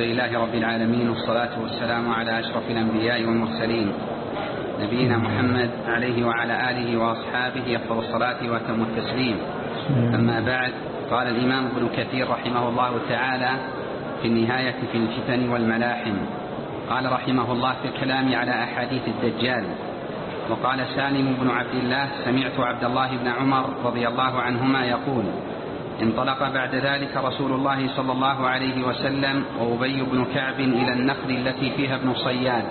لله رب العالمين والصلاة والسلام على أشرف الأنبياء والمرسلين. نبينا محمد عليه وعلى آله وأصحابه أفضل الصلاة وأتم التسليم. أما بعد قال الإمام ابن كثير رحمه الله تعالى في النهاية في الفتن والملاحم. قال رحمه الله في الكلام على أحاديث الدجال. وقال سالم بن عبد الله سمعت عبد الله بن عمر رضي الله عنهما يقول انطلق بعد ذلك رسول الله صلى الله عليه وسلم وأبي بن كعب إلى النخل التي فيها ابن صياد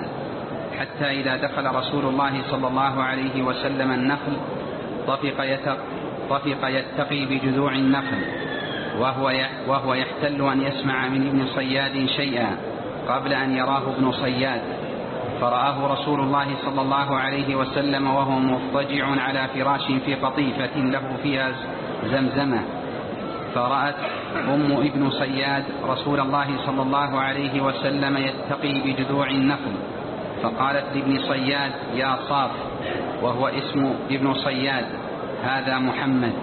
حتى إذا دخل رسول الله صلى الله عليه وسلم النخل طفق, طفق يتقي بجذوع النخل وهو, وهو يحتل أن يسمع من ابن صياد شيئا قبل أن يراه ابن صياد. فرآه رسول الله صلى الله عليه وسلم وهو مضطجع على فراش في قطيفة له فيها زمزمة. فرأت أم ابن صياد رسول الله صلى الله عليه وسلم يتقي بجذوع النخل. فقالت لابن صياد يا صاف وهو اسم ابن صياد هذا محمد.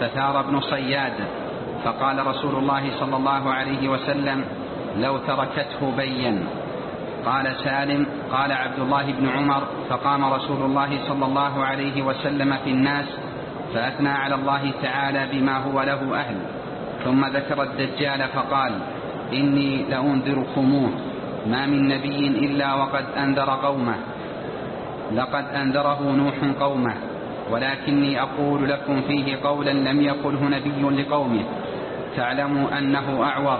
فثار ابن صياد. فقال رسول الله صلى الله عليه وسلم لو تركته بين قال سالم قال عبد الله بن عمر فقام رسول الله صلى الله عليه وسلم في الناس فأثنى على الله تعالى بما هو له أهل. ثم ذكر الدجال فقال إني لأنذركموه. ما من نبي إلا وقد أنذر قومه. لقد أنذره نوح قومه. ولكني أقول لكم فيه قولا لم يقله نبي لقومه. تعلموا أنه أعور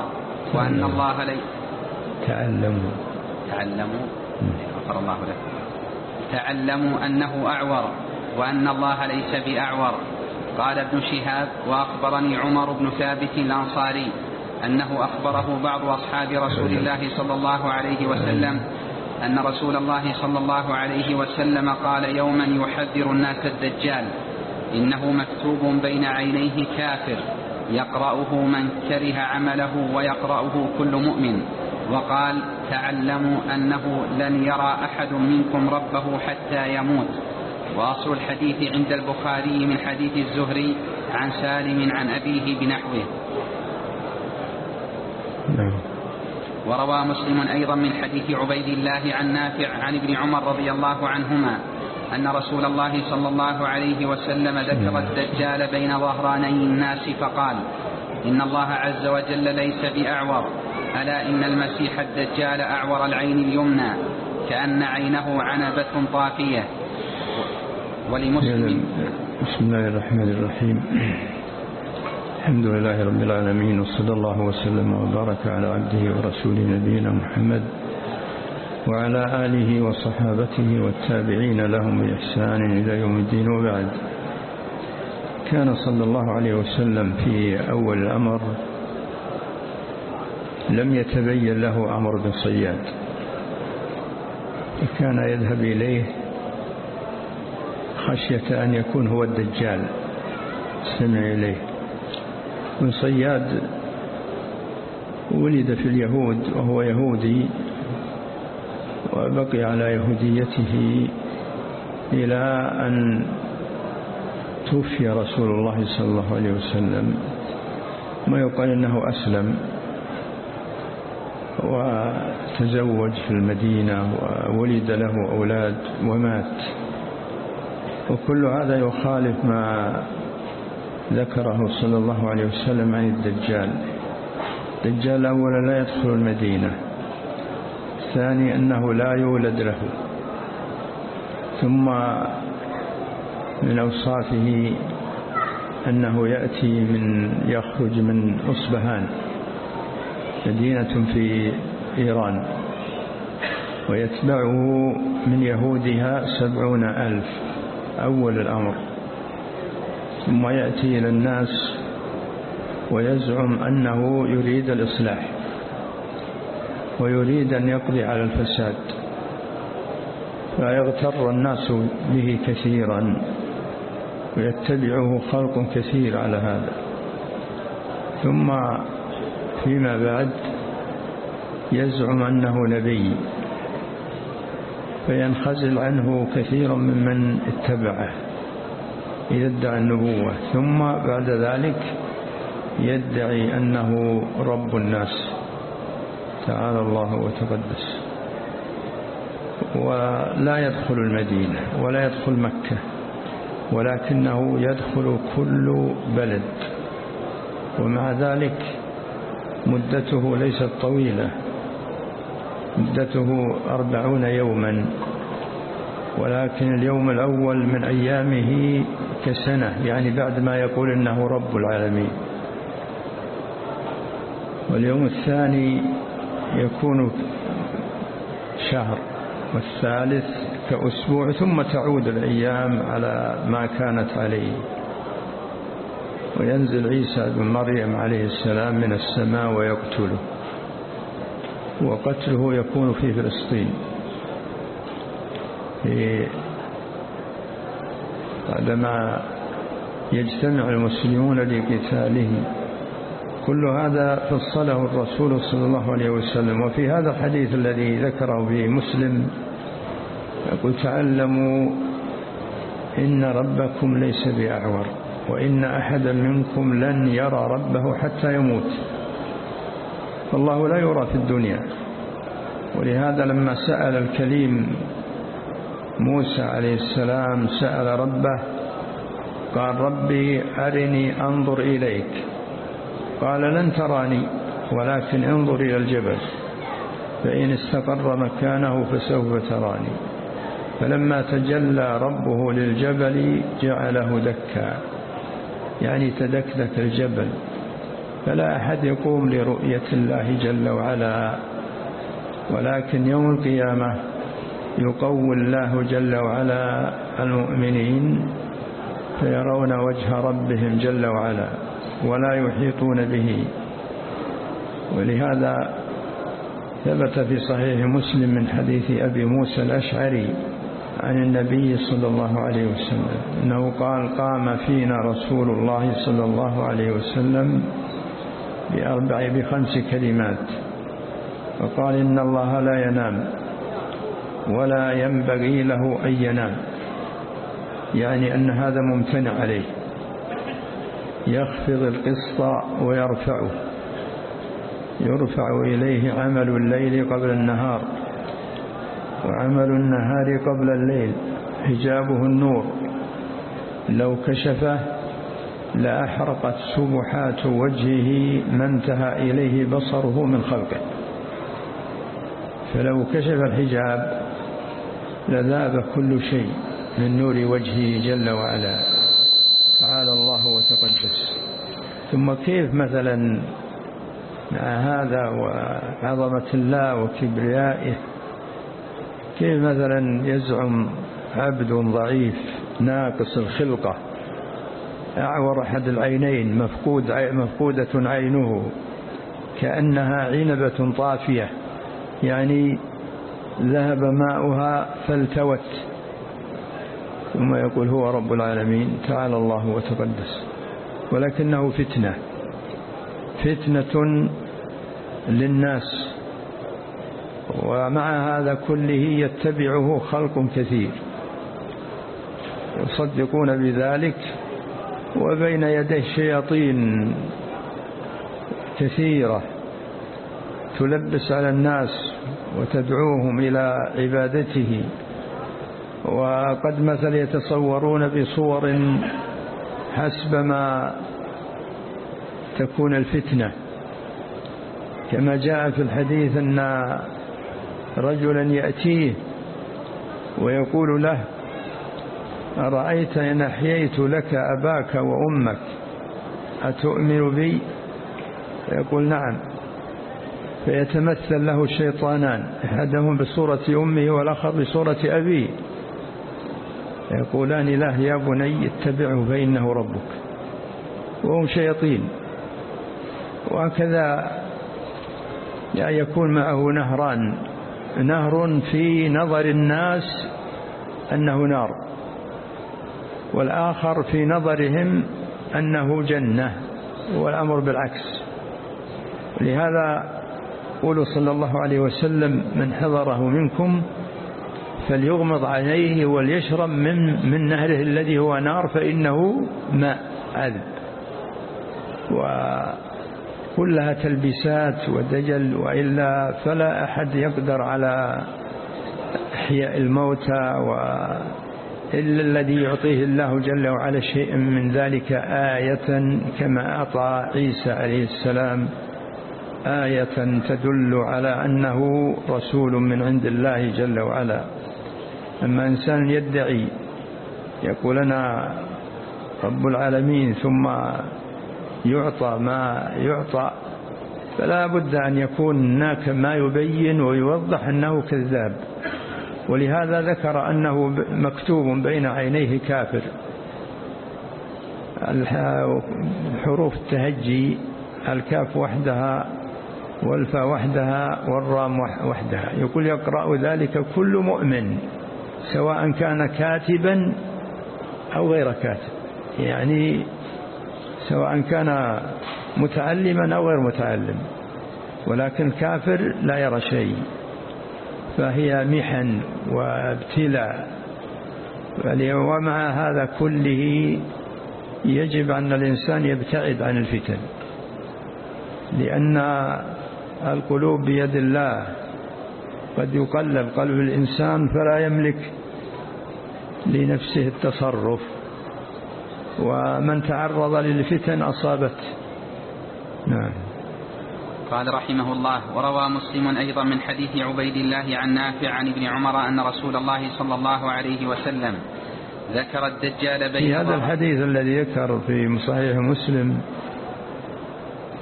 وأن الله لي. تعلموا. تعلموا؟ غفر الله لكم. تعلموا أنه أعور. وأن الله ليس بأعور. قال ابن شهاب وأخبرني عمر بن ثابت الأنصاري أنه أخبره بعض أصحاب رسول الله صلى الله عليه وسلم أن رسول الله صلى الله عليه وسلم قال يوما يحذر الناس الدجال إنه مكتوب بين عينيه كافر يقرأه من كره عمله ويقرأه كل مؤمن. وقال تعلموا أنه لن يرى أحد منكم ربه حتى يموت. وأصل الحديث عند البخاري من حديث الزهري عن سالم عن أبيه بنحوه. نعم. وروى مسلم أيضا من حديث عبيد الله عن نافع عن ابن عمر رضي الله عنهما أن رسول الله صلى الله عليه وسلم ذكر الدجال بين ظهراني الناس فقال إن الله عز وجل ليس بأعور. ألا إن المسيح الدجال أعور العين اليمنى كأن عينه عنبة طافية. ولمسلم. بسم الله الرحمن الرحيم. الحمد لله رب العالمين وصلى الله وسلم وبارك على عبده ورسوله نبينا محمد وعلى آله وصحابته والتابعين لهم بإحسان إلى يوم الدين وبعد. كان صلى الله عليه وسلم في أول الأمر لم يتبين له عمرو بن صياد. كان يذهب إليه خشية أن يكون هو الدجال. سمع إليه. بن صياد ولد في اليهود وهو يهودي وبقي على يهوديته إلى أن توفي رسول الله صلى الله عليه وسلم. ما يقال أنه أسلم وتزوج في المدينة وولد له أولاد ومات. وكل هذا يخالف ما ذكره صلى الله عليه وسلم عن الدجال. الدجال أولا لا يدخل المدينة الثاني أنه لا يولد له. ثم من أوصافه أنه يأتي من يخرج من أصبهان مدينة في إيران ويتبعه من يهودها سبعون ألف. أول الأمر. ثم يأتي إلى الناس ويزعم أنه يريد الإصلاح ويريد أن يقضي على الفساد. فيغتر الناس به كثيرا ويتبعه خلق كثير على هذا. ثم فيما بعد يزعم أنه نبي. فينخزل عنه كثير ممن اتبعه إذا ادعى النبوة. ثم بعد ذلك يدعي أنه رب الناس. تعالى الله وتقدس. ولا يدخل المدينة ولا يدخل مكة ولكنه يدخل كل بلد. ومع ذلك مدته ليست طويلة. مدته أربعون يوما ولكن اليوم الأول من أيامه كسنة يعني بعد ما يقول إنه رب العالمين. واليوم الثاني يكون شهر والثالث كأسبوع ثم تعود الأيام على ما كانت عليه. وينزل عيسى بن مريم عليه السلام من السماء ويقتله. وقتله يكون في فلسطين. في بعدما يجتمع المسلمون لقتاله كل هذا فصله الرسول صلى الله عليه وسلم. وفي هذا الحديث الذي ذكره في مسلم يقول تعلموا إن ربكم ليس بأعور وإن أحدا منكم لن يرى ربه حتى يموت. فالله لا يرى في الدنيا. ولهذا لما سأل الكليم موسى عليه السلام سأل ربه قال ربي أرني أنظر إليك. قال لن تراني ولكن انظر إلى الجبل. فإن استقر مكانه فسوف تراني. فلما تجلى ربه للجبل جعله دكا. يعني تدكدك الجبل. فلا أحد يقوم لرؤية الله جل وعلا ولكن يوم القيامة يقوي الله جل وعلا المؤمنين فيرون وجه ربهم جل وعلا ولا يحيطون به. ولهذا ثبت في صحيح مسلم من حديث أبي موسى الأشعري عن النبي صلى الله عليه وسلم أنه قال قام فينا رسول الله صلى الله عليه وسلم بأربع بخمس كلمات وقال إن الله لا ينام ولا ينبغي له أن ينام يعني أن هذا ممتنع عليه يخفض القسط ويرفعه يرفع إليه عمل الليل قبل النهار وعمل النهار قبل الليل حجابه النور لو كشفه لأحرقت سبحات وجهه ما انتهى إليه بصره من خلقه. فلو كشف الحجاب لذاب كل شيء من نور وجهه جل وعلا. تعالى الله وتقدس. ثم كيف مثلا مع هذا وعظمة الله وكبريائه؟ كيف مثلا يزعم عبد ضعيف ناقص الخلقة؟ أعور أحد العينين مفقود مفقودة عينه كأنها عنبة طافية. يعني ذهب ماؤها فالتوت. ثم يقول هو رب العالمين تعالى الله وتقدس. ولكنه فتنة. فتنة للناس. ومع هذا كله يتبعه خلق كثير. يصدقون بذلك وبين يديه شياطين كثيرة تلبس على الناس وتدعوهم إلى عبادته. وقد مثل يتصورون بصور حسب ما تكون الفتنة. كما جاء في الحديث أن رجلا يأتيه ويقول له أرأيت إن أحييت لك أباك وأمك؟ أتؤمن بي؟ فيقول نعم. فيتمثل له الشيطانان أحدهم بصورة أمه والآخر بصورة أبيه. يقولان له يا بني اتبعه فإنه ربك. وهم شياطين. وهكذا يكون معه نهران. نهر في نظر الناس أنه نار. والآخر في نظرهم أنه جنة والأمر بالعكس. لهذا قول صلى الله عليه وسلم من حضره منكم فليغمض عليه وليشرب من, من نهره الذي هو نار فإنه ماء عذب كلها تلبيسات ودجل وإلا فلا أحد يقدر على إحياء الموتى و إلا الذي يعطيه الله جل وعلا شيئا من ذلك آية كما أعطى عيسى عليه السلام آية تدل على أنه رسول من عند الله جل وعلا. أما إنسان يدعي يقول أنا رب العالمين ثم يعطى ما يعطى فلا بد أن يكون هناك ما يبين ويوضح أنه كذاب. ولهذا ذكر أنه مكتوب بين عينيه كافر. حروف التهجي الكاف وحدها والفاء وحدها والرام وحدها. يقول يقرأ ذلك كل مؤمن سواء كان كاتبا أو غير كاتب. يعني سواء كان متعلما أو غير متعلم. ولكن كافر لا يرى شيء. فهي محن وابتلاء ومع هذا كله يجب أن الإنسان يبتعد عن الفتن لأن القلوب بيد الله. قد يقلب قلب الإنسان فلا يملك لنفسه التصرف. ومن تعرض للفتن أصابت نعم. قال رحمه الله وروى مسلم أيضا من حديث عبيد الله عن نافع عن ابن عمر أن رسول الله صلى الله عليه وسلم ذكر الدجال بين في هذا الحديث الذي ذكر في صحيح مسلم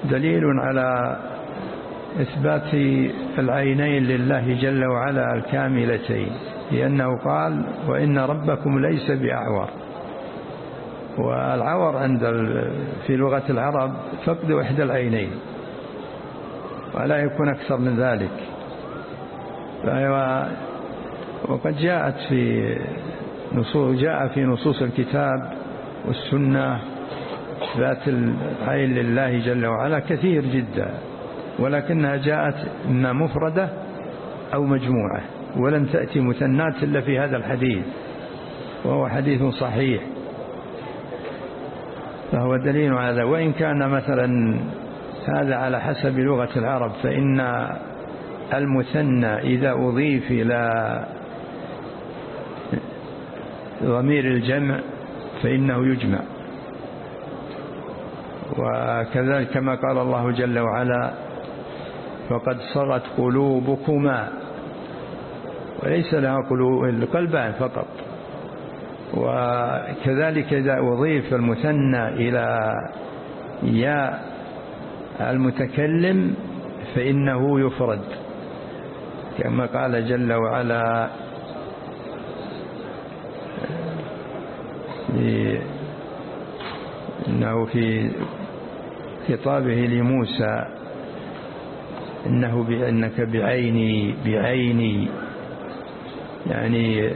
دليل على إثبات العينين لله جل وعلا الكاملتين لأنه قال وإن ربكم ليس بأعور والعور عند في لغة العرب فقد إحدى العينين. ولا يكون أكثر من ذلك. وقد جاءت في نصوص جاء في نصوص الكتاب والسنة ذات العين لله جل وعلا كثير جدا ولكنها جاءت إما مفردة أو مجموعة ولم تأتي مثنات إلا في هذا الحديث وهو حديث صحيح. فهو دليل على وإن كان مثلا هذا على حسب لغة العرب فإن المثنى إذا أضيف إلى ضمير الجمع فإنه يجمع. وكذلك كما قال الله جل وعلا فقد صغت قلوبكما وليس لها قلوب القلبان فقط. وكذلك إذا أضيف المثنى إلى ياء المتكلم فإنه يفرد. كما قال جل وعلا إنه في خطابه لموسى إنه بأنك بعيني بعيني. يعني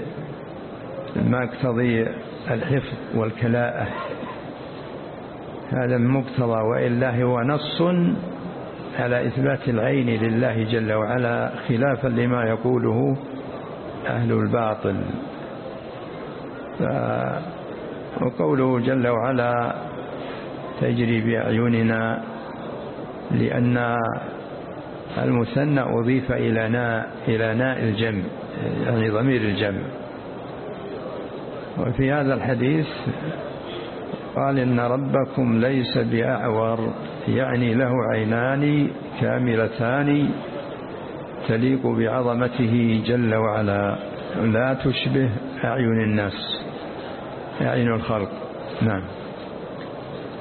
ما أقتضي الحفظ والكلاءة. هذا المقتضى وإلا هو نص على إثبات العين لله جل وعلا خلافا لما يقوله أهل الباطل. وقوله جل وعلا تجري بأعيننا لأن المثنى أضيف إلى ناء إلى ناء الجمع يعني ضمير الجمع. وفي هذا الحديث قال إن ربكم ليس بأعور يعني له عينان كاملتان تليق بعظمته جل وعلا. لا تشبه أعين الناس أعين الخلق. نعم.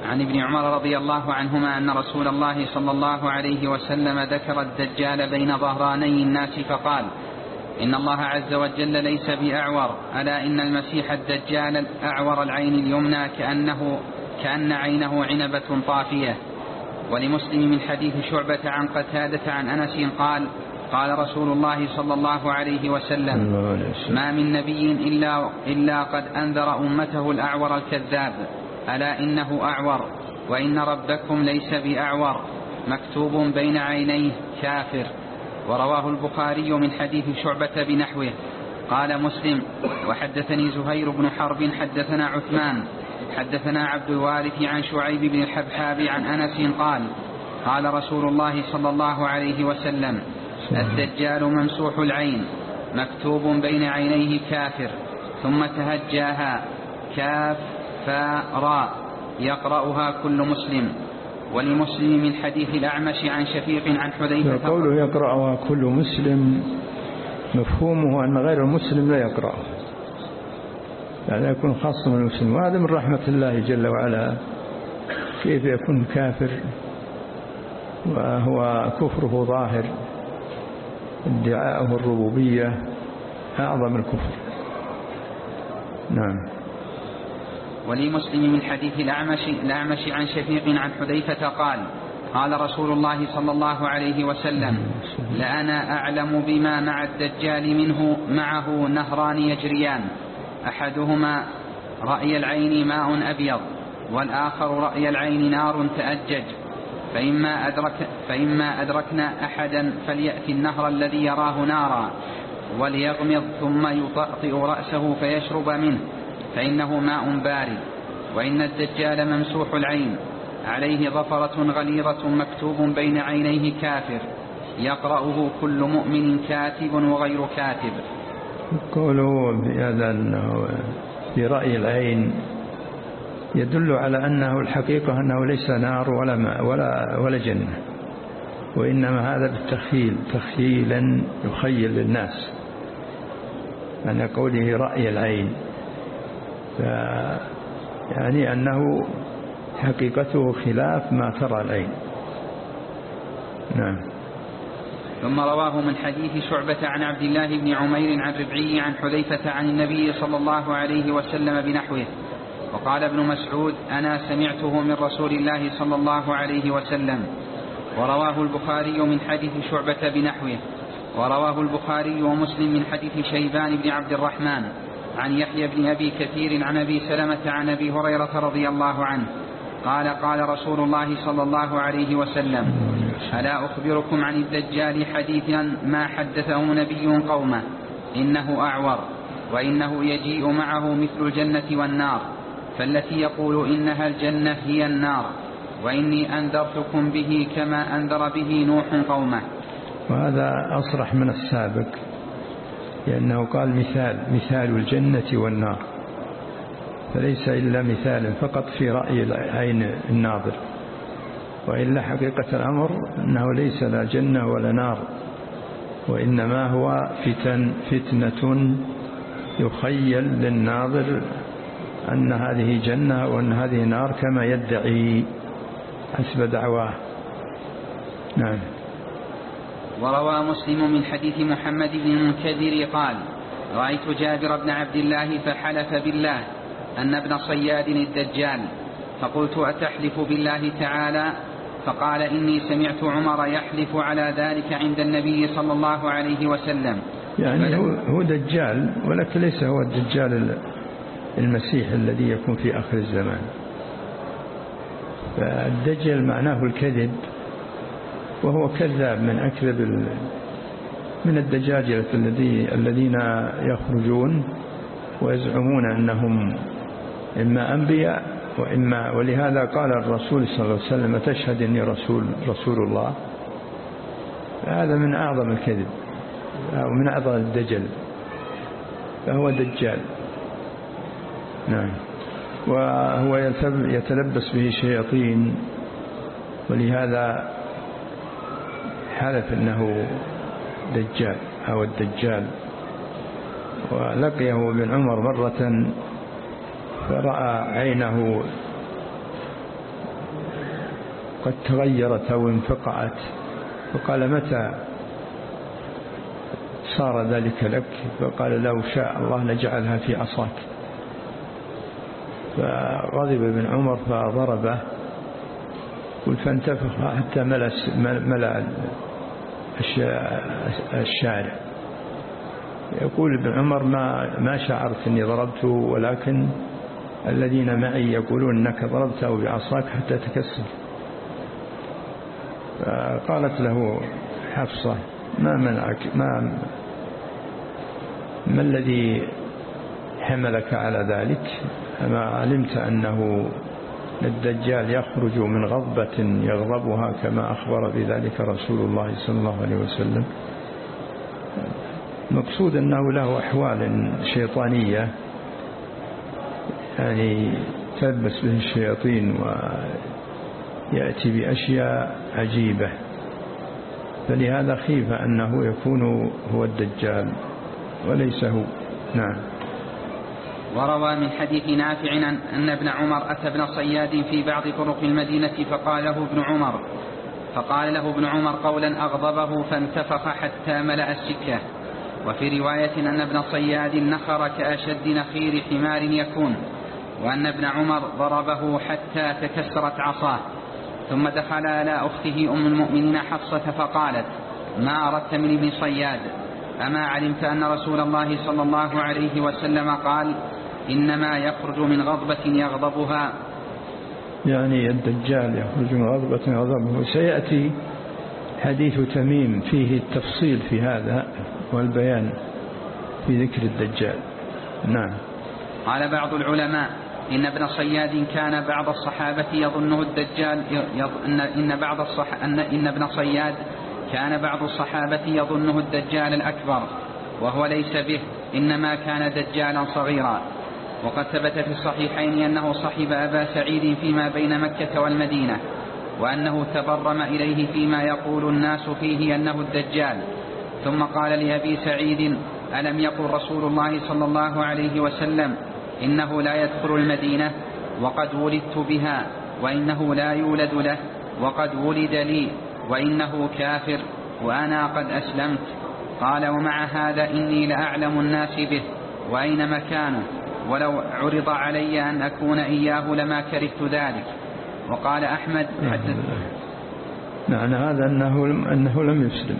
عن ابن عمر رضي الله عنهما أن رسول الله صلى الله عليه وسلم ذكر الدجال بين ظهراني الناس فقال إن الله عز وجل ليس بأعور ألا إن المسيح الدجال أعور العين اليمنى كأنه كأن عينه عنبة طافية. ولمسلم من حديث شعبة عن قتادة عن أنس قال قال رسول الله صلى الله عليه وسلم. ما من نبي إلا, إلا قد أنذر أمته الأعور الكذاب ألا إنه أعور وإن ربكم ليس بأعور مكتوب بين عينيه كافر. ورواه البخاري من حديث شعبة بنحوه. قال مسلم وحدثني زهير بن حرب حدثنا عثمان حدثنا عبد الوارث عن شعيب بن الحبحاب عن أنس قال قال رسول الله صلى الله عليه وسلم الدجال ممسوح العين مكتوب بين عينيه كافر ثم تهجاها كاف فاء راء يقرأها كل مسلم. ولمسلم من حديث الأعمش عن شفيق عن حذيفة قوله يقرأها كل مسلم مفهومه أن غير المسلم لا يقرأ. يعني يكون خاص من المسلم وهذا من رحمة الله جل وعلا. كيف يكون كافر وهو كفره ظاهر. ادعاءه الربوبية أعظم الكفر. نعم. ولمسلم من حديث الأعمش, الأعمش عن شفيق عن حذيفة قال قال رسول الله صلى الله عليه وسلم لأنا أعلم بما مع الدجال منه معه نهران يجريان. أحدهما رأي العين ماء أبيض والآخر رأي العين نار تأجج. فإما, أدرك فإما أدركنا أحدا فليأتي النهر الذي يراه نارا وليغمض ثم يطأطئ رأسه فيشرب منه. فإنه ماء بارد وإن الدجال ممسوح العين عليه ظفرة غليظة مكتوب بين عينيه كافر يقرأه كل مؤمن كاتب وغير كاتب. قوله بهذا أنه في رأي العين يدل على أنه الحقيقة أنه ليس نار ولا ماء ولا, ولا جنة وإنما هذا بالتخيل تخيلا يخيل للناس. أن قوله رأي العين. يعني أنه حقيقته خلاف ما ترى العين. نعم. ثم رواه من حديث شعبة عن عبد الله بن عمير عن ربعي عن حذيفة عن النبي صلى الله عليه وسلم بنحوه وقال ابن مسعود أنا سمعته من رسول الله صلى الله عليه وسلم. ورواه البخاري من حديث شعبة بنحوه ورواه البخاري ومسلم من حديث شيبان بن عبد الرحمن. عن يحيى بن أبي كثير عن أبي سلمة عن أبي هريرة رضي الله عنه قال قال رسول الله صلى الله عليه وسلم ألا أخبركم عن الدجال حديثا ما حدثه نبي قومه إنه أعور وإنه يجيء معه مثل الجنة والنار فالتي يقول إنها الجنة هي النار وإني أنذرتكم به كما أنذر به نوح قومه وهذا أصرح من السابق لأنه قال مثال مثال الجنة والنار. فليس إلا مثال فقط في رأي عين الناظر. وإلا حقيقة الأمر أنه ليس لا جنة ولا نار وإنما هو فتن فتنة يخيل للناظر أن هذه جنة وأن هذه نار كما يدعي حسب دعواه. نعم. وروى مسلم من حديث محمد بن المنكدر قال رأيت جابر بن عبد الله فحلف بالله أن ابن صياد الدجال. فقلت أتحلف بالله تعالى؟ فقال إني سمعت عمر يحلف على ذلك عند النبي صلى الله عليه وسلم. يعني هو, هو دجال ولكن ليس هو الدجال المسيح الذي يكون في آخر الزمان. فالدجل معناه الكذب. وهو كذاب من أكذب من الدجاجلة الذين يخرجون ويزعمون أنهم إما أنبياء وإما ولهذا قال الرسول صلى الله عليه وسلم تشهد أني رسول, رسول الله؟ هذا من أعظم الكذب ومن أعظم الدجل فهو دجال. نعم. وهو يتلبس به الشياطين ولهذا حلف أنه دجال أو الدجال. ولقيه ابن عمر مرة فرأى عينه قد تغيرت أو انفقعت فقال متى صار ذلك لك؟ فقال لو شاء الله لجعلها في عصاك. فغضب ابن عمر فضربه فانتفخ حتى ملأ ملأ الشارع يقول ابن عمر ما ما شعرت إني ضربته ولكن الذين معي يقولون إنك ضربته بعصاك حتى تكسر فقالت له حفصة ما منعك؟ ما ما الذي حملك على ذلك؟ أما علمت أنه الدجال يخرج من غضبة يغضبها كما أخبر بذلك رسول الله صلى الله عليه وسلم. مقصود أنه له أحوال شيطانية يعني تلبس به الشياطين ويأتي بأشياء عجيبة. فلهذا خيف أنه يكون هو الدجال وليس هو. نعم. وروى من حديث نافع أن ابن عمر أتى ابن صياد في بعض طرق المدينة فقال له ابن عمر فقال له ابن عمر قولا أغضبه فانتفخ حتى ملأ السكة. وفي رواية أن ابن صياد نخر كأشد نخير حمار يكون وأن ابن عمر ضربه حتى تكسرت عصاه. ثم دخل على أخته أم المؤمنين حفصة فقالت ما أردت من ابن صياد؟ أما علمت أن رسول الله صلى الله عليه وسلم قال إنما يخرج من غضبة يغضبها. يعني الدجال يخرج من غضبة يغضبه سيأتي حديث تميم فيه التفصيل في هذا والبيان في ذكر الدجال. نعم. قال بعض العلماء إن ابن صياد كان بعض الصحابة يظنه الدجال يظ... إن, بعض الصح... إن ابن صياد كان بعض الصحابة يظنه الدجال الأكبر وهو ليس به إنما كان دجالا صغيرا. وقد ثبت في الصحيحين أنه صحب أبا سعيد فيما بين مكة والمدينة وأنه تبرم إليه فيما يقول الناس فيه أنه الدجال. ثم قال لأبي سعيد ألم يقل رسول الله صلى الله عليه وسلم إنه لا يدخل المدينة وقد ولدت بها وإنه لا يولد له وقد ولد لي. وإنه كافر وأنا قد أسلمت. قال ومع هذا إني لأعلم الناس به وأين مكانه. ولو عرض علي أن أكون إياه لما كرهت ذلك. وقال أحمد حدث معنى هذا أنه, أنه لم يسلم.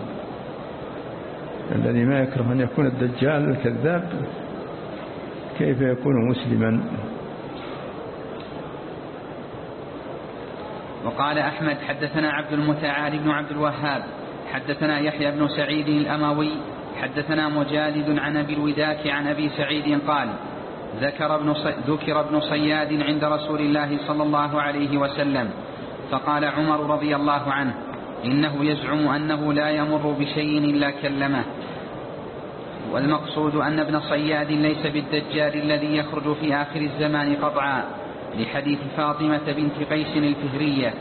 الذي ما يكره أن يكون الدجال الكذاب كيف يكون مسلما؟ وقال أحمد حدثنا عبد المتعال بن عبد الوهاب حدثنا يحيى بن سعيد الأموي حدثنا مجالد عن أبي الوداك عن أبي سعيد قال ذكر ابن, ذكر ابن صياد عند رسول الله صلى الله عليه وسلم فقال عمر رضي الله عنه إنه يزعم أنه لا يمر بشيء إلا كلمه. والمقصود أن ابن صياد ليس بالدجال الذي يخرج في آخر الزمان قطعا. لحديث فاطمة بنت قيس الفهرية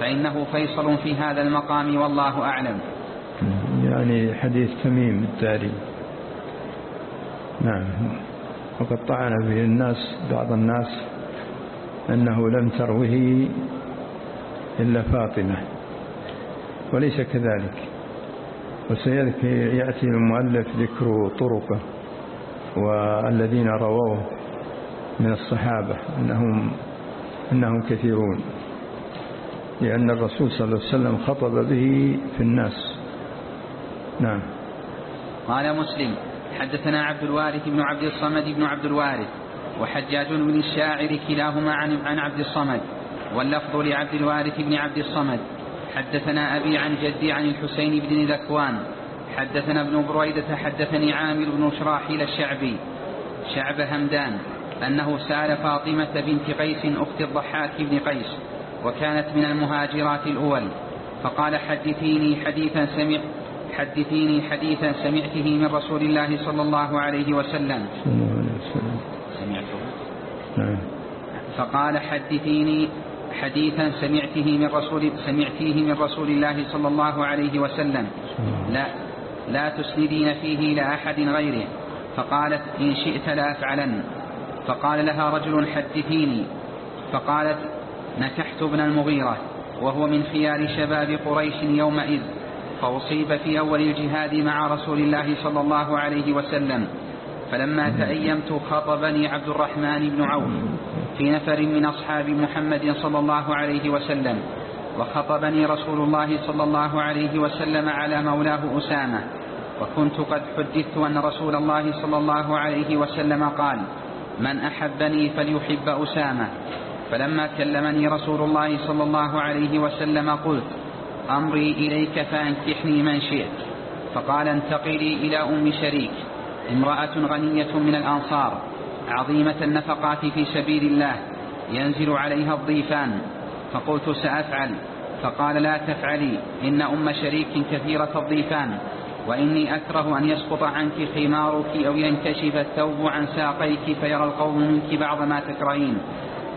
فإنه فيصل في هذا المقام والله أعلم. يعني حديث تميم الداري نعم. وقد طعن به الناس بعض الناس أنه لم تروه إلا فاطمة وليس كذلك. وسيأتي المؤلف ذكر طرقه والذين رووه. من الصحابة أنهم, أنهم كثيرون لأن الرسول صلى الله عليه وسلم خطب به في الناس. نعم. قال مسلم حدثنا عبد الوارث بن عبد الصمد بن عبد الوارث وحجاج بن الشاعر كلاهما عن عن عبد الصمد واللفظ لعبد الوارث بن عبد الصمد. حدثنا أبي عن جدي عن الحسين بن ذكوان. حدثنا ابن بريدة حدثني عامر بن شراحيل الشعبي. شعب همدان. أنه سأل فاطمة بنت قيس أخت الضحاك بن قيس وكانت من المهاجرات الأول فقال حدثيني حديثا سمع حدثيني حديثا سمعته من رسول الله صلى الله عليه وسلم. سمعته فقال حدثيني حديثا سمعته من رسول سمعتيه من رسول الله صلى الله عليه وسلم لا لا تسندين فيه إلى أحد غيره. فقالت إن شئت لأفعلن فقال لها رجل حدثيني فقالت نكحت ابن المغيرة وهو من خيار شباب قريش يومئذ فأصيب في أول الجهاد مع رسول الله صلى الله عليه وسلم فلما تأيمت خطبني عبد الرحمن بن عوف في نفر من أصحاب محمد صلى الله عليه وسلم وخطبني رسول الله صلى الله عليه وسلم على مولاه أسامة وكنت قد حدثت أن رسول الله صلى الله عليه وسلم قال من أحبني فليحب أسامة. فلما كلمني رسول الله صلى الله عليه وسلم قلت أمري إليك فأنكحني من شئت. فقال انتقلي إلى أم شريك. امرأة غنية من الأنصار عظيمة النفقات في سبيل الله ينزل عليها الضيفان. فقلت سأفعل. فقال لا تفعلي إن أم شريك كثيرة الضيفان. وإني أكره أن يسقط عنك خمارك أو ينكشف الثوب عن ساقيك فيرى القوم منك بعض ما تكرهين.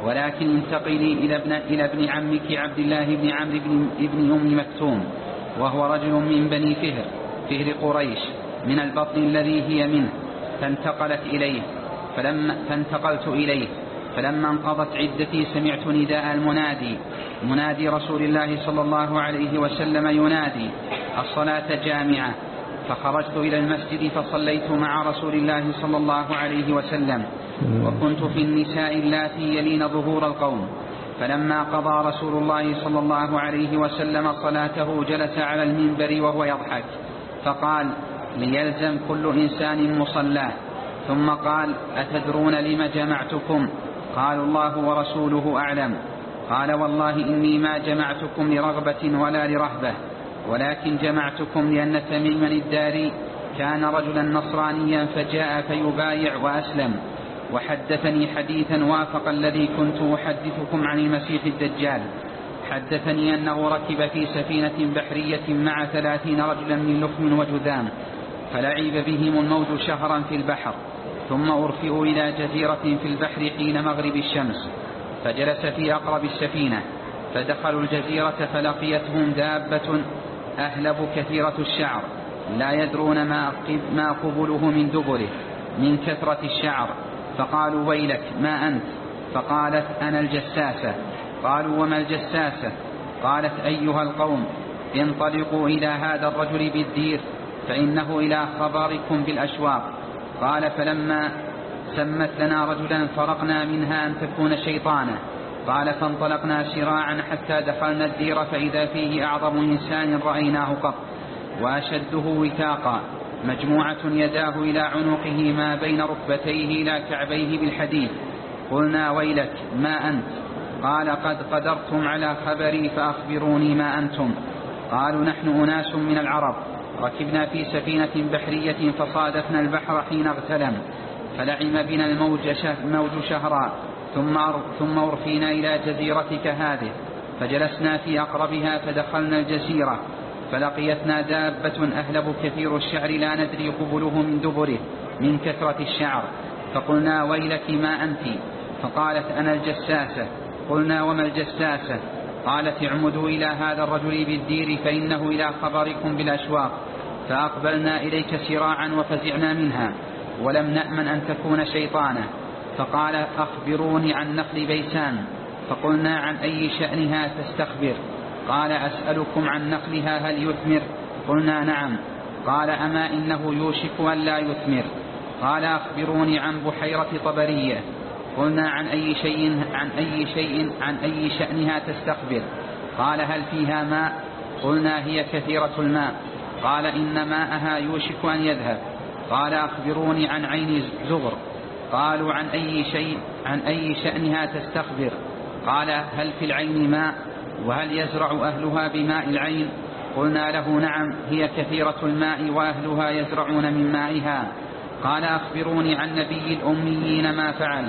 ولكن انتقلي إلى ابن, إلى ابن عمك عبد الله بن عمرو بن, ابن أم مكتوم وهو رجل من بني فهر فهر قريش من البطن الذي هي منه فانتقلت إليه فلما فانتقلت إليه فلما انقضت عدتي سمعت نداء المنادي منادي رسول الله صلى الله عليه وسلم ينادي الصلاة جامعة. فخرجت إلى المسجد فصليت مع رسول الله صلى الله عليه وسلم وكنت في النساء اللاتي يلين ظهور القوم. فلما قضى رسول الله صلى الله عليه وسلم صلاته جلس على المنبر وهو يضحك. فقال ليلزم كل إنسان مصلاه. ثم قال أتدرون لم جمعتكم؟ قالوا الله ورسوله أعلم. قال والله إني ما جمعتكم لرغبة ولا لرهبة. ولكن جمعتكم لأن تميما الداري كان رجلا نصرانيا فجاء فيبايع وأسلم. وحدثني حديثا وافق الذي كنت أحدثكم عن المسيح الدجال. حدثني أنه ركب في سفينة بحرية مع ثلاثين رجلا من لخم وجذام فلعب بهم الموج شهرا في البحر ثم أرفئوا إلى جزيرة في البحر حين مغرب الشمس فجلس في أقرب السفينة فدخلوا الجزيرة فلقيتهم دابة أهلب كثيرة الشعر لا يدرون ما, ما قبله من دبره من كثرة الشعر. فقالوا ويلك ما أنت؟ فقالت أنا الجساسة. قالوا وما الجساسة؟ قالت أيها القوم انطلقوا إلى هذا الرجل بالدير فإنه إلى خبركم بالأشواق. قال فلما سمت لنا رجلا فرقنا منها أن تكون شيطانا قال فانطلقنا سراعا حتى دخلنا الدير فإذا فيه أعظم إنسان رأيناه قط وأشده وثاقا. مجموعة يداه إلى عنقه ما بين ركبتيه إلى كعبيه بالحديد. قلنا ويلك ما أنت؟ قال قد قدرتم على خبري فأخبروني ما أنتم. قالوا نحن أناس من العرب. ركبنا في سفينة بحرية فصادفنا البحر حين اغتلم. فلعم بنا الموج موج شهرا ثم ثم أرفينا إلى جزيرتك هذه فجلسنا في أقربها فدخلنا الجزيرة فلقيتنا دابة أهلب كثير الشعر لا ندري قبله من دبره من كثرة الشعر فقلنا ويلك ما أنت؟ فقالت أنا الجساسة. قلنا وما الجساسة؟ قالت اعمدوا إلى هذا الرجل بالدير فإنه إلى خبركم بالأشواق فأقبلنا إليك سراعا وفزعنا منها ولم نأمن أن تكون شيطانا فقال أخبروني عن نخل بيسان فقلنا عن أي شأنها تستخبر قال أسألكم عن نخلها هل يثمر؟ قلنا نعم. قال أما إنه يوشك أن لا يثمر. قال أخبروني عن بحيرة طبرية. قلنا عن أي شيء عن أي شيء عن أي شأنها تستخبر. قال هل فيها ماء؟ قلنا هي كثيرة الماء. قال إن ماءها يوشك أن يذهب. قال أخبروني عن عين زغر قالوا عن أي شيء عن أي شأنها تستخبر؟ قال هل في العين ماء؟ وهل يزرع أهلها بماء العين؟ قلنا له نعم هي كثيرة الماء وأهلها يزرعون من مائها. قال أخبروني عن نبي الأميين ما فعل.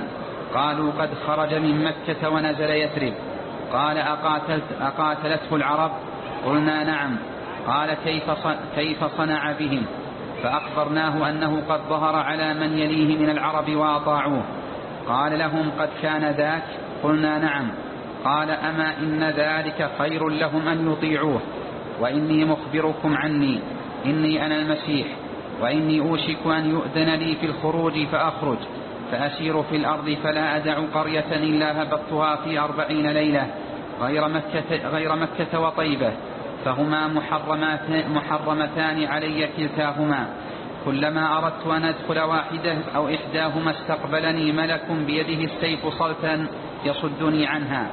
قالوا قد خرج من مكة ونزل يثرب. قال أقاتلت أقاتلته العرب؟ قلنا نعم. قال كيف كيف صنع بهم؟ فأخبرناه أنه قد ظهر على من يليه من العرب وأطاعوه. قال لهم قد كان ذاك؟ قلنا نعم. قال أما إن ذلك خير لهم أن يطيعوه. وإني مخبركم عني. إني أنا المسيح. وإني أوشك أن يؤذن لي في الخروج فأخرج. فأسير في الأرض فلا أدع قرية إلا هبطتها في أربعين ليلة. غير مكة, غير مكة وطيبة. فهما محرمتان علي كلتاهما. كلما أردت أن أدخل واحدة أو إحداهما استقبلني ملك بيده السيف صلتا يصدني عنها.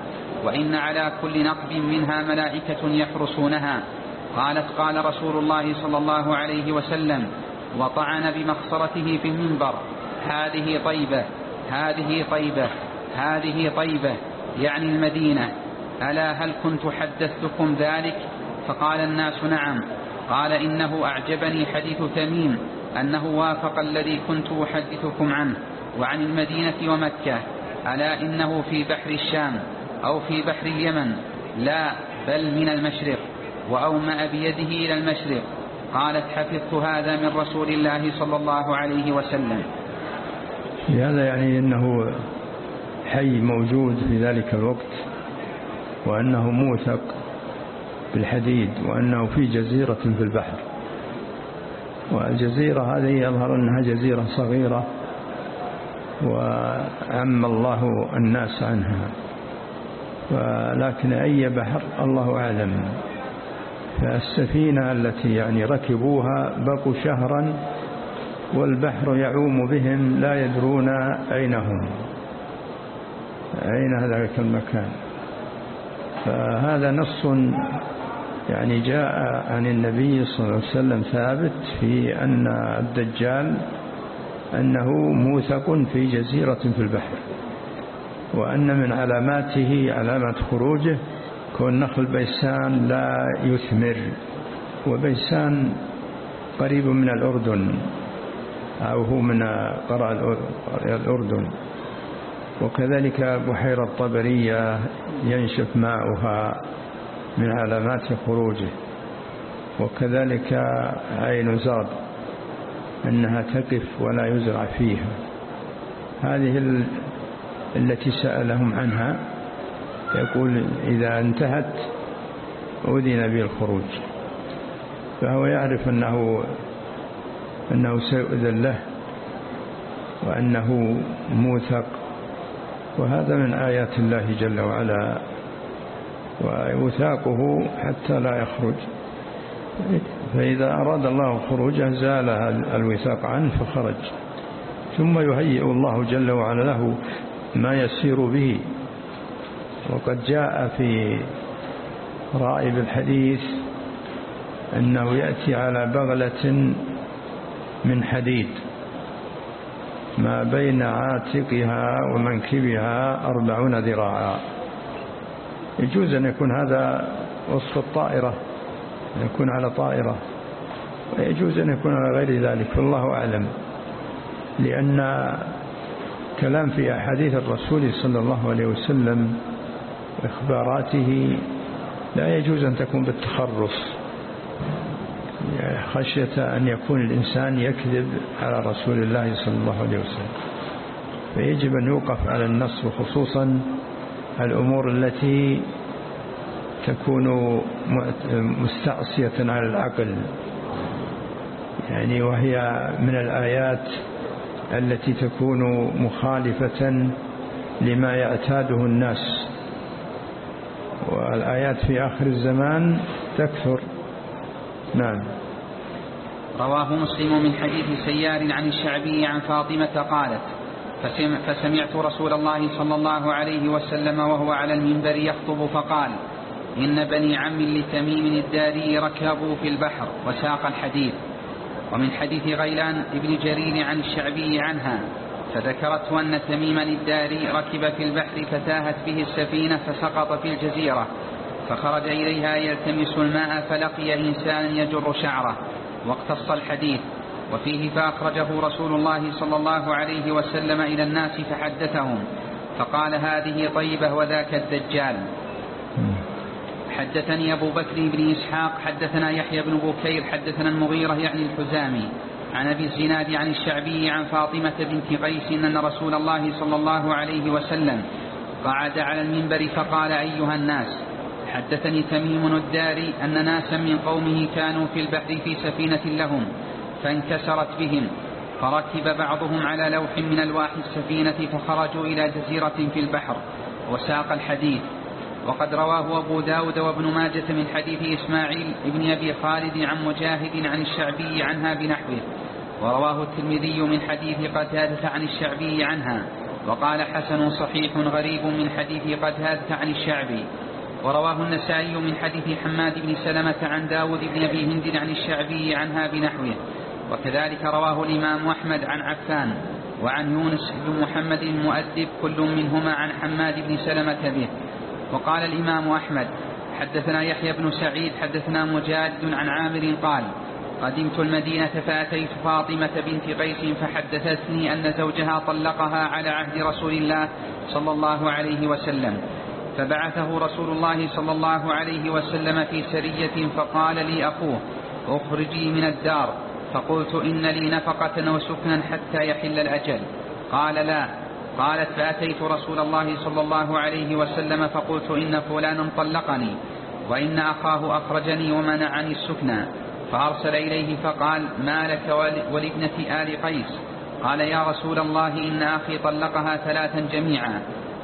وإن على كل نقب منها ملائكة يحرسونها. قالت قال رسول الله صلى الله عليه وسلم وطعن بمخصرته في المنبر. هذه طيبة. هذه طيبة. هذه طيبة. يعني المدينة. ألا هل كنت حدثتكم ذلك؟ فقال الناس نعم. قال إنه أعجبني حديث تميم أنه وافق الذي كنت أحدثكم عنه وعن المدينة ومكة. ألا إنه في بحر الشام أو في بحر اليمن؟ لا بل من المشرق وأومأ بيده إلى المشرق. قالت حفظت هذا من رسول الله صلى الله عليه وسلم. هذا يعني أنه حي موجود في ذلك الوقت وأنه موثق. بالحديد وأنه في جزيرة في البحر. والجزيرة هذه يظهر أنها جزيرة صغيرة وعم الله الناس عنها. ولكن أي بحر الله أعلم. فالسفينة التي يعني ركبوها بقوا شهرا والبحر يعوم بهم لا يدرون أين هم أين ذلك المكان؟ فهذا نص يعني جاء عن النبي صلى الله عليه وسلم ثابت في أن الدجال أنه موثق في جزيرة في البحر وأن من علاماته علامة خروجه كون نخل بيسان لا يثمر وبيسان قريب من الأردن أو هو من قرى الأردن. وكذلك بحيرة طبرية ينشف ماؤها. من علامات خروجه. وكذلك عين زاد أنها تقف ولا يزرع فيها. هذه التي سألهم عنها يقول إذا انتهت أذن بالخروج. فهو يعرف أنه أنه سيؤذن له وأنه موثق. وهذا من آيات الله جل وعلا. ووثاقه حتى لا يخرج. فإذا أراد الله خروجه زال الوثاق عنه فخرج. ثم يهيئ الله جل وعلا له ما يسير به. وقد جاء في رائب الحديث أنه يأتي على بغلة من حديد. ما بين عاتقها ومنكبها أربعون ذراعا. يجوز أن يكون هذا وصف الطائرة أن يكون على طائرة ويجوز أن يكون على غير ذلك والله أعلم لأن كلام في أحاديث الرسول صلى الله عليه وسلم وإخباراته لا يجوز أن تكون بالتخرص خشية أن يكون الإنسان يكذب على رسول الله صلى الله عليه وسلم فيجب أن يوقف على النص وخصوصا الأمور التي تكون مستعصية على العقل. يعني وهي من الآيات التي تكون مخالفة لما يعتاده الناس. والآيات في آخر الزمان تكثر نعم. رواه مسلم من حديث سيار عن الشعبي عن فاطمة قالت فسمعت رسول الله صلى الله عليه وسلم وهو على المنبر يخطب فقال إن بني عم لتميم الداري ركبوا في البحر وساق الحديث. ومن حديث غيلان ابن جرير عن الشعبي عنها فذكرته أن تميما الداري ركب في البحر فتاهت به السفينة فسقط في الجزيرة. فخرج إليها يلتمس الماء فلقي إنسانا يجر شعره. واقتص الحديث. وفيه فأخرجه رسول الله صلى الله عليه وسلم إلى الناس فحدثهم فقال هذه طيبة وذاك الدجال. حدثني أبو بكر بن إسحاق حدثنا يحيى بن بكير حدثنا المغيرة يعني الحزامي عن أبي الزناد عن الشعبي عن فاطمة بنت قيس أن رسول الله صلى الله عليه وسلم قعد على المنبر فقال أيها الناس حدثني تميم الداري أن ناسا من قومه كانوا في البحر في سفينة لهم فانكسرت بهم فركب بعضهم على لوح من ألواح السفينة فخرجوا إلى جزيرة في البحر وساق الحديث. وقد رواه أبو داود وابن ماجة من حديث إسماعيل ابن أبي خالد عن مجاهد عن الشعبي عنها بنحوه. ورواه الترمذي من حديث قتادة عن الشعبي عنها. وقال حسن صحيح غريب من حديث قتادة عن الشعبي. ورواه النسائي من حديث حماد بن سلمة عن داود بن أبي هند عن الشعبي عنها بنحوه. وكذلك رواه الإمام أحمد عن عفان وعن يونس بن محمد المؤدب كل منهما عن حماد بن سلمة به. وقال الإمام أحمد حدثنا يحيى بن سعيد حدثنا مجاد عن عامر قال قدمت المدينة فأتيت فاطمة بنت قيس فحدثتني أن زوجها طلقها على عهد رسول الله صلى الله عليه وسلم. فبعثه رسول الله صلى الله عليه وسلم في سرية فقال لي أخوه أخرجي من الدار. فقلت إن لي نفقة وسكنا حتى يحل الأجل. قال لا. قالت فأتيت رسول الله صلى الله عليه وسلم فقلت إن فلانا طلقني وإن أخاه أخرجني ومنعني السكنى فأرسل إليه فقال ما لك ولابنة آل قيس؟ قال يا رسول الله إن أخي طلقها ثلاثا جميعا.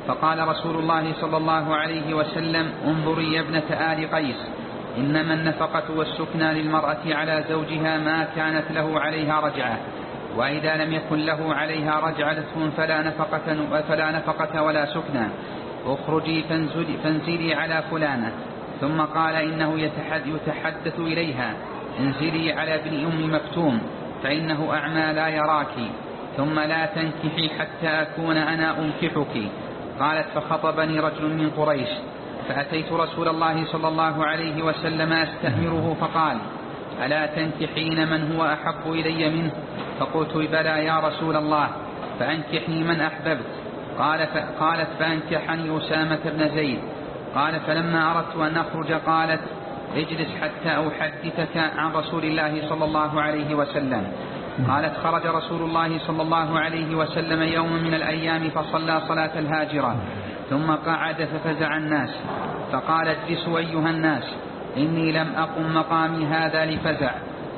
فقال رسول الله صلى الله عليه وسلم انظري يا ابنة آل قيس. إنما النفقة والسكنى للمرأة على زوجها ما كانت له عليها رجعة وإذا لم يكن له عليها رجعة فلا نفقة, فلا نفقة ولا سكنى. اخرجي فانزلي, على فلانة. ثم قال إنه يتحدث إليها. انزلي على ابن أم مكتوم فإنه أعمى لا يراك. ثم لا تنكحي حتى أكون أنا أنكحك. قالت فخطبني رجل من قريش. فأتيت رسول الله صلى الله عليه وسلم أستأمره فقال ألا تنكحين من هو أحب إلي منه؟ فقلت بلى يا رسول الله فأنكحني من أحببت. قال قالت فأنكحني أسامة بن زيد. قال فلما أردت أن أخرج قالت اجلس حتى أحدثك عن رسول الله صلى الله عليه وسلم. قالت خرج رسول الله صلى الله عليه وسلم يوما من الأيام فصلى صلاة الهاجرة. ثم قعد ففزع الناس فقال اجلسوا أيها الناس إني لم أقم مقامي هذا لفزع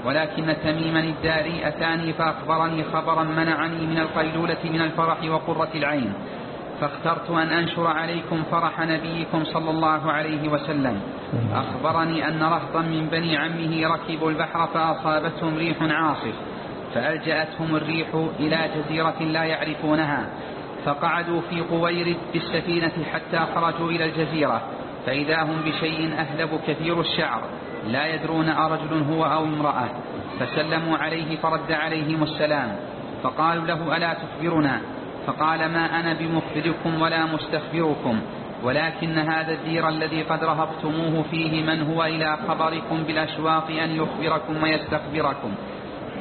ولكن تميما الداري أتاني فأخبرني خبرا منعني من القيلولة من الفرح وقرة العين فاخترت أن أنشر عليكم فرح نبيكم صلى الله عليه وسلم. أخبرني أن رهطا من بني عمه ركبوا البحر فأصابتهم ريح عاصف فألجأتهم الريح إلى جزيرة لا يعرفونها فقعدوا في قويرد بالسفينة حتى خرجوا إلى الجزيرة. فإذا هم بشيء أهلب كثير الشعر لا يدرون أرجل هو أو امرأة. فسلموا عليه فرد عليهم السلام. فقالوا له ألا تخبرنا؟ فقال ما أنا بمخبركم ولا مستخبركم ولكن هذا الدير الذي قد رهبتموه فيه من هو إلى خبركم بالأشواق أن يخبركم ويستخبركم.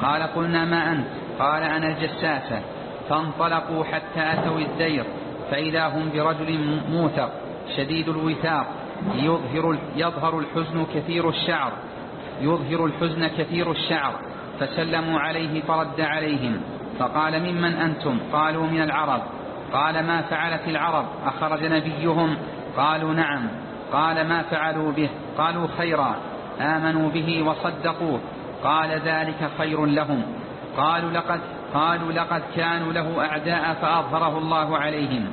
قال قلنا ما أنت؟ قال أنا الجساسة فانطلقوا حتى أتوا الدير فإذا هم برجل موثق شديد الوثاق يظهر, يظهر الحزن كثير الشعر يظهر الحزن كثير الشعر فسلموا عليه فرد عليهم فقال ممن أنتم؟ قالوا من العرب. قال ما فعلت العرب؟ أخرج نبيهم. قالوا نعم. قال ما فعلوا به؟ قالوا خيرا. آمنوا به وصدقوه. قال ذلك خير لهم. قالوا لقد قالوا لقد كانوا له أعداء فأظهره الله عليهم.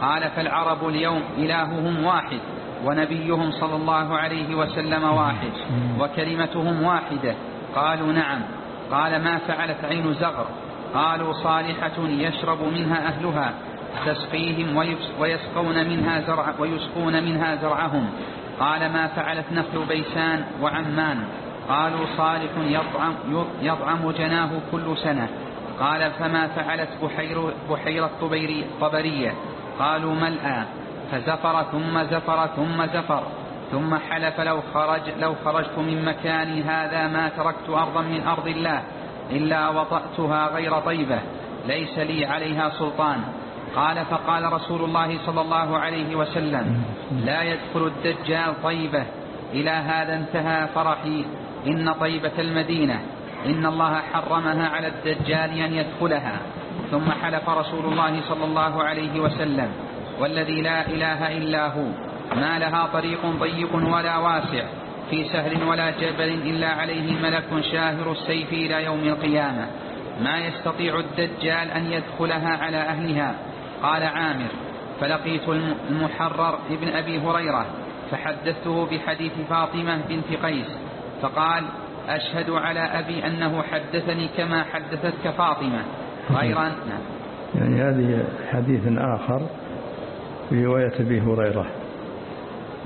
قال فالعرب اليوم إلههم واحد ونبيهم صلى الله عليه وسلم واحد وكلمتهم واحدة. قالوا نعم. قال ما فعلت عين زغر؟ قالوا صالحة يشرب منها أهلها تسقيهم ويسقون منها زرع ويسقون منها زرعهم. قال ما فعلت نخل بيسان وعمان؟ قالوا صالح يطعم, يطعم جناه كل سنة. قال فما فعلت بحير بحيرة طبرية قالوا ملأ فزفر ثم زفر ثم زفر. ثم حلف لو, خرج لو خرجت من مكاني هذا ما تركت أرضا من أرض الله إلا وطأتها غير طيبة ليس لي عليها سلطان. قال فقال رسول الله صلى الله عليه وسلم لا يدخل الدجال طيبة. إلى هذا انتهى فرحي. إن طيبة المدينة. إن الله حرمها على الدجال أن يدخلها ثم حلف رسول الله صلى الله عليه وسلم والذي لا إله إلا هو ما لها طريق ضيق ولا واسع في سهل ولا جبل إلا عليه ملك شاهر السيف إلى يوم القيامة. ما يستطيع الدجال أن يدخلها على أهلها؟ قال عامر فلقيت المحرر ابن أبي هريرة فحدثته بحديث فاطمة بنت قيس فقال أشهد على أبي أنه حدثني كما حدثتك فاطمة. غير نعم. يعني هذه حديث آخر في رواية أبي هريرة.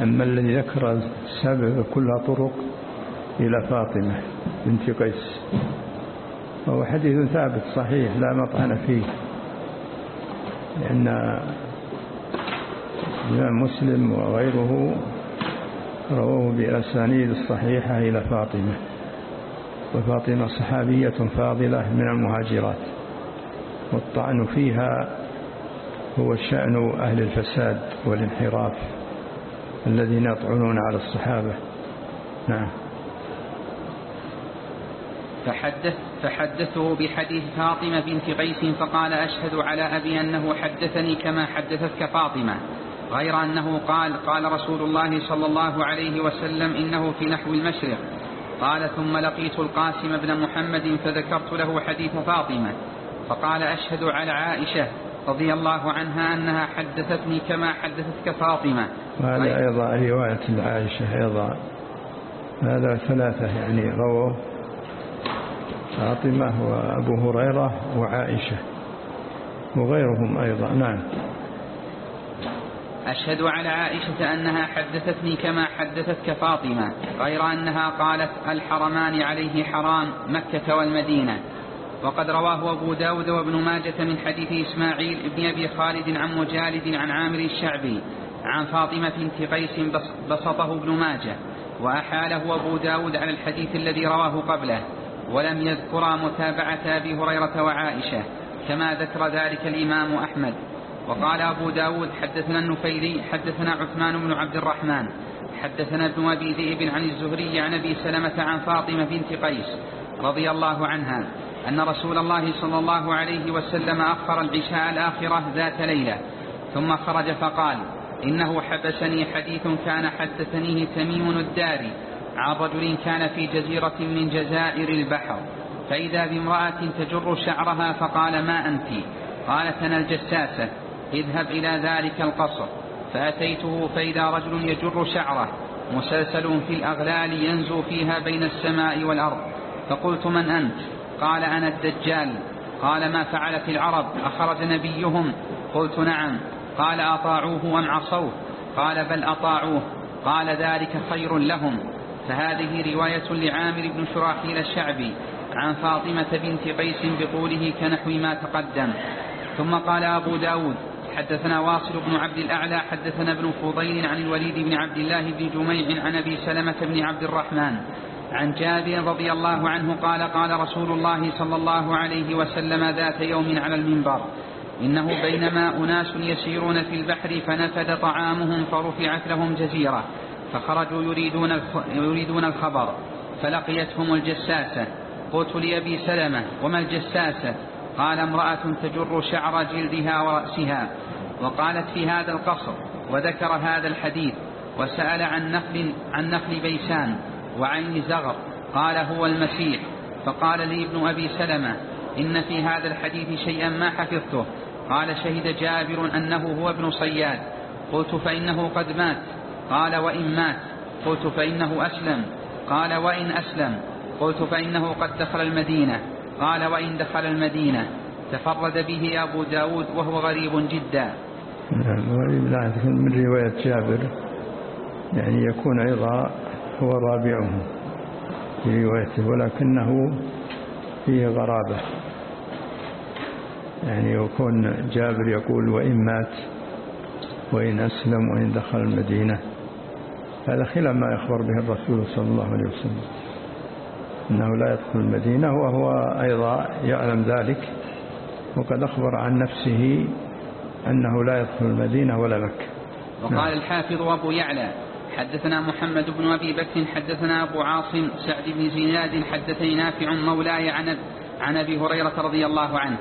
أما الذي ذكر السبب كلها طرق إلى فاطمة بنت قيس. وهو حديث ثابت صحيح لا مطعن فيه. لأن الإمام مسلم وغيره رووه بأسانيد الصحيحة إلى فاطمة. وفاطمة صحابية فاضلة من المهاجرات. والطعن فيها هو شأن أهل الفساد والانحراف الذين يطعنون على الصحابة. نعم. فحدث فحدثه بحديث فاطمة بنت قيس فقال أشهد على أبي أنه حدثني كما حدثتك فاطمة غير أنه قال قال رسول الله صلى الله عليه وسلم إنه في نحو المشرق. قال ثم لقيت القاسم بن محمد فذكرت له حديث فاطمة فقال أشهد على عائشة رضي الله عنها أنها حدثتني كما حدثتك فاطمة. وهذا أيضا رواية عائشة أيضا. هذا ثلاثة يعني رووا فاطمة وأبو هريرة وعائشة وغيرهم أيضا. نعم. أشهد على عائشة أنها حدثتني كما حدثتك فاطمة غير أنها قالت الحرمان عليه حرام مكة والمدينة. وقد رواه أبو داود وابن ماجة من حديث إسماعيل ابن أبي خالد عن مجالد عن عامر الشعبي عن فاطمة بنت قيس بسطه ابن ماجة وأحاله أبو داود على الحديث الذي رواه قبله ولم يذكر متابعة أبي هريرة وعائشة كما ذكر ذلك الإمام أحمد. وقال أبو داود حدثنا النفيلي حدثنا عثمان بن عبد الرحمن حدثنا ابن أبي ذئب عن الزهري عن أبي سلمة عن فاطمة بنت قيس رضي الله عنها أن رسول الله صلى الله عليه وسلم أخر العشاء الآخرة ذات ليلة ثم خرج فقال إنه حبسني حديث كان حدثنيه تميم الداري عن رجل كان في جزيرة من جزائر البحر فإذا بامرأة تجر شعرها فقال ما أنت؟ قالت أنا الجساسة. اذهب إلى ذلك القصر. فأتيته فإذا رجل يجر شعره مسلسل في الأغلال ينزو فيها بين السماء والأرض. فقلت من أنت؟ قال أنا الدجال. قال ما فعلت العرب؟ أخرج نبيهم. قلت نعم. قال أطاعوه أم عصوه؟ قال بل أطاعوه. قال ذلك خير لهم. فهذه رواية لعامر بن شراحيل الشعبي عن فاطمة بنت قيس بقوله كنحو ما تقدم. ثم قال أبو داود حدثنا واصل بن عبد الأعلى حدثنا ابن فضيل عن الوليد بن عبد الله بن جميع عن أبي سلمة بن عبد الرحمن. عن جابر رضي الله عنه قال قال رسول الله صلى الله عليه وسلم ذات يوم على المنبر إنه بينما أناس يسيرون في البحر فنفد طعامهم فرفعت لهم جزيرة فخرجوا يريدون يريدون الخبر فلقيتهم الجساسة. قلت لأبي سلمة وما الجساسة؟ قال امرأة تجر شعر جلدها ورأسها وقالت في هذا القصر وذكر هذا الحديث وسأل عن نخل, عن نخل بيسان وعين زغر قال هو المسيح فقال لي ابن أبي سلمة إن في هذا الحديث شيئا ما حفظته قال شهد جابر أنه هو ابن صياد قلت فإنه قد مات قال وإن مات قلت فإنه أسلم قال وإن أسلم قلت فإنه قد دخل المدينة. قال وإن دخل المدينة تفرد به أبو داود وهو غريب جدا. نعم غريب لا من رواية جابر يعني يكون أيضا هو رابعه في روايته ولكنه فيه غرابة. يعني يكون جابر يقول وإن مات وإن أسلم وإن دخل المدينة. هذا خلاف ما يخبر به الرسول صلى الله عليه وسلم. أنه لا يدخل المدينة وهو أيضا يعلم ذلك وقد أخبر عن نفسه أنه لا يدخل المدينة ولا مكة وقال نعم. الحافظ أبو يعلى حدثنا محمد بن أبي بكر حدثنا أبو عاصم سعد بن زياد حدثني نافع مولاي عن عن أبي هريرة رضي الله عنه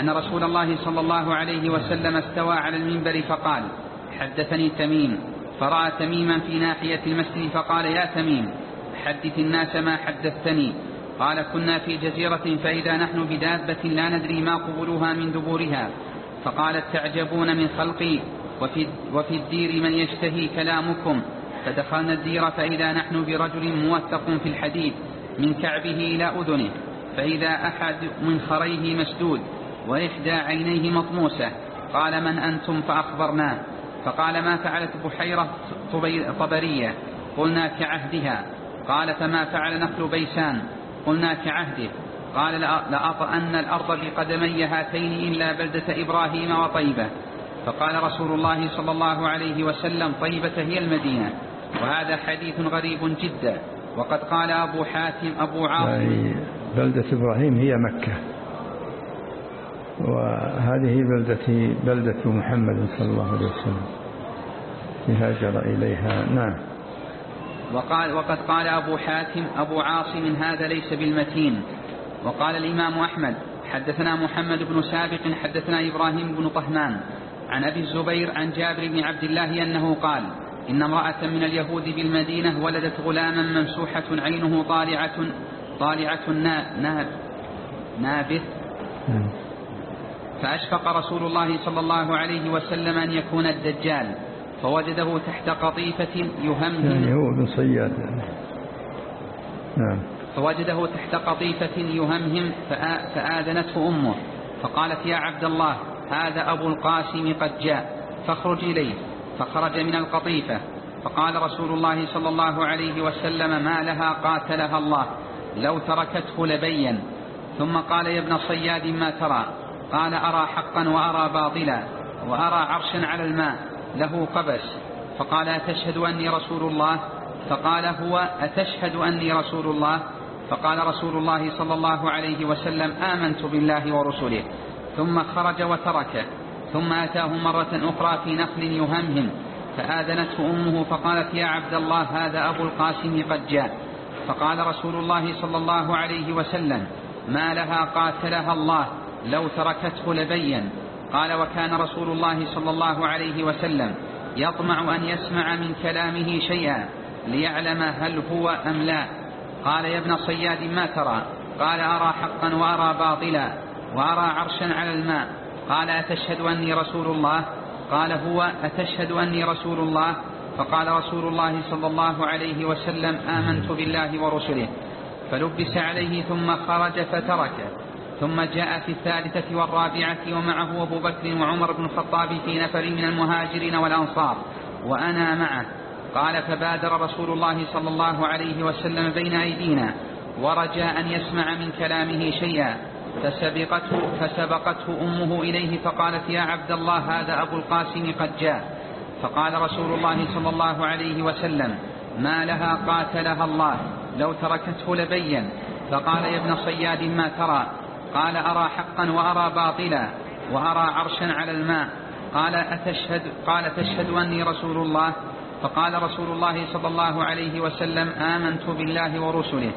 أن رسول الله صلى الله عليه وسلم استوى على المنبر فقال حدثني تميم فرأى تميما في ناحية المسجد فقال يا تميم حدث الناس ما حدثتني. قال كنا في جزيرة فإذا نحن بدابة لا ندري ما قبلها من دبورها. فقالت تعجبون من خلقي وفي, وفي الدير من يشتهي كلامكم. فدخلنا الدير فإذا نحن برجل موثق في الحديد من كعبه إلى أذنه فإذا أحد من خريه مسدود وإحدى عينيه مطموسة. قال من أنتم؟ فأخبرناه. فقال ما فعلت بحيرة طبرية؟ قلنا كعهدها. قال فما فعل نخل بيسان. قلنا كعهده. قال لأطأن الأرض بقدمي هاتين إلا بلدة إبراهيم وطيبة. فقال رسول الله صلى الله عليه وسلم طيبة هي المدينة. وهذا حديث غريب جدا. وقد قال أبو حاتم أبو عاصم. بلدة إبراهيم هي مكة. وهذه بلدة بلدة محمد صلى الله عليه وسلم. هاجر إليها. نعم. وقال وقد قال أبو حاتم أبو عاصم هذا ليس بالمتين. وقال الإمام أحمد حدثنا محمد بن سابق حدثنا إبراهيم بن طهمان. عن أبي الزبير عن جابر بن عبد الله أنه قال إن امرأة من اليهود بالمدينة ولدت غلاما ممسوحة عينه طالعة طالعة نابث. فأشفق رسول الله صلى الله عليه وسلم أن يكون الدجال. فوجده تحت قطيفة يهمهم يعني هو بن صياد نعم. فوجده تحت قطيفة يهمهم فآذنته أمه فقالت يا عبد الله هذا أبو القاسم قد جاء فاخرج إليه. فخرج من القطيفة. فقال رسول الله صلى الله عليه وسلم ما لها قاتلها الله لو تركته لبين. ثم قال يا ابن صياد ما ترى؟ قال أرى حقا وأرى باطلا وأرى عرشا على الماء. له قبس. فقال أتشهد أني رسول الله؟ فقال هو أتشهد أني رسول الله؟ فقال رسول الله صلى الله عليه وسلم آمنت بالله ورسله. ثم خرج وتركه. ثم أتاه مرة أخرى في نخل يهمهم. فآذنته أمه فقالت يا عبد الله هذا أبو القاسم قد جاء. فقال رسول الله صلى الله عليه وسلم ما لها قاتلها الله لو تركته لبين. قال وكان رسول الله صلى الله عليه وسلم يطمع أن يسمع من كلامه شيئا ليعلم هل هو أم لا. قال يا ابن صياد ما ترى؟ قال أرى حقا وأرى باطلا وأرى عرشا على الماء. قال أتشهد أني رسول الله؟ قال هو أتشهد أني رسول الله؟ فقال رسول الله صلى الله عليه وسلم آمنت بالله ورسله. فلبس عليه ثم خرج فتركه. ثم جاء في الثالثة والرابعة ومعه أبو بكر وعمر بن الخطاب في نفر من المهاجرين والأنصار. وأنا معه. قال فبادر رسول الله صلى الله عليه وسلم بين أيدينا. ورجى أن يسمع من كلامه شيئا. فسبقته, فسبقته أمه إليه فقالت يا عبد الله هذا أبو القاسم قد جاء. فقال رسول الله صلى الله عليه وسلم ما لها قاتلها الله. لو تركته لبين. فقال يا ابن صياد ما ترى؟ قال أرى حقا وأرى باطلا وأرى عرشا على الماء. قال أتشهد قال تشهد أني رسول الله. فقال رسول الله صلى الله عليه وسلم آمنت بالله ورسله.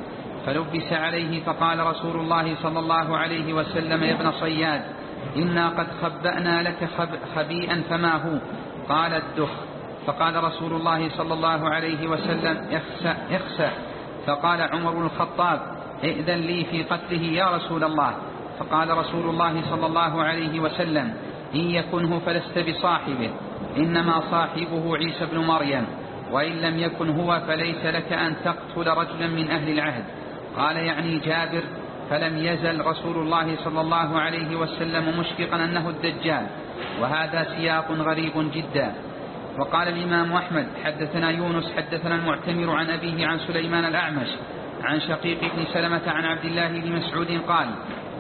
فلبس عليه فقال رسول الله صلى الله عليه وسلم يا ابن صياد إنا قد خبأنا لك خبيئا فما هو؟ قال الدخ. فقال رسول الله صلى الله عليه وسلم اخسأ اخسأ. فقال عمر الخطاب ائذن لي في قتله يا رسول الله. فقال رسول الله صلى الله عليه وسلم إن يكنه فلست بصاحبه إنما صاحبه عيسى بن مريم وإن لم يكن هو فليس لك أن تقتل رجلا من أهل العهد. قال يعني جابر فلم يزل رسول الله صلى الله عليه وسلم مشفقا أنه الدجال وهذا سياق غريب جدا. وقال الإمام أحمد حدثنا يونس حدثنا المعتمر عن أبيه عن سليمان الأعمش عن شقيق بن سلمة عن عبد الله بن مسعود قال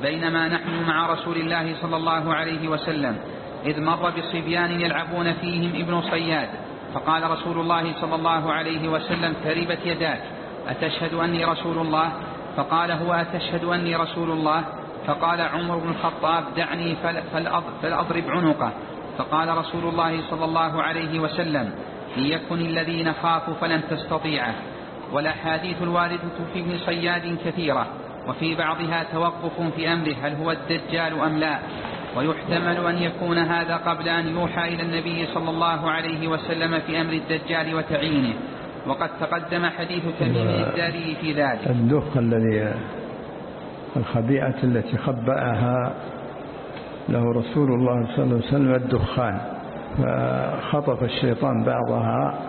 بينما نحن مع رسول الله صلى الله عليه وسلم إذ مر بصبيان يلعبون فيهم ابن صياد فقال رسول الله صلى الله عليه وسلم تربت يداك أتشهد أني رسول الله؟ فقال هو أتشهد أني رسول الله؟ فقال عمر بن الخطاب دعني فلأضرب عنقه. فقال رسول الله صلى الله عليه وسلم إن يكن الذي نخاف فلن تستطيعه. والأحاديث الواردة في ابن صياد كثيرة وفي بعضها توقف في أمره هل هو الدجال أم لا؟ ويحتمل أن يكون هذا قبل أن يوحى إلى النبي صلى الله عليه وسلم في أمر الدجال وتعيينه. وقد تقدم حديث تميم الداري في ذلك. الدخ الذي الخبيئة التي خبأها له رسول الله صلى الله عليه وسلم الدخان فخطف الشيطان بعضها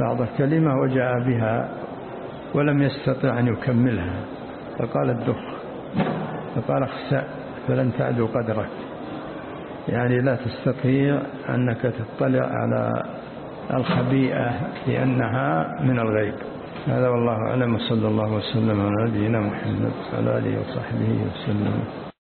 بعض الكلمة وجاء بها ولم يستطع أن يكملها فقال الدخ فقال اخسأ فلن تعدو قدرك. يعني لا تستطيع أنك تطلع على الخبيئة لأنها من الغيب. هذا والله أعلم صلى الله وسلم على نبينا محمد وعلى آله وصحبه وسلم.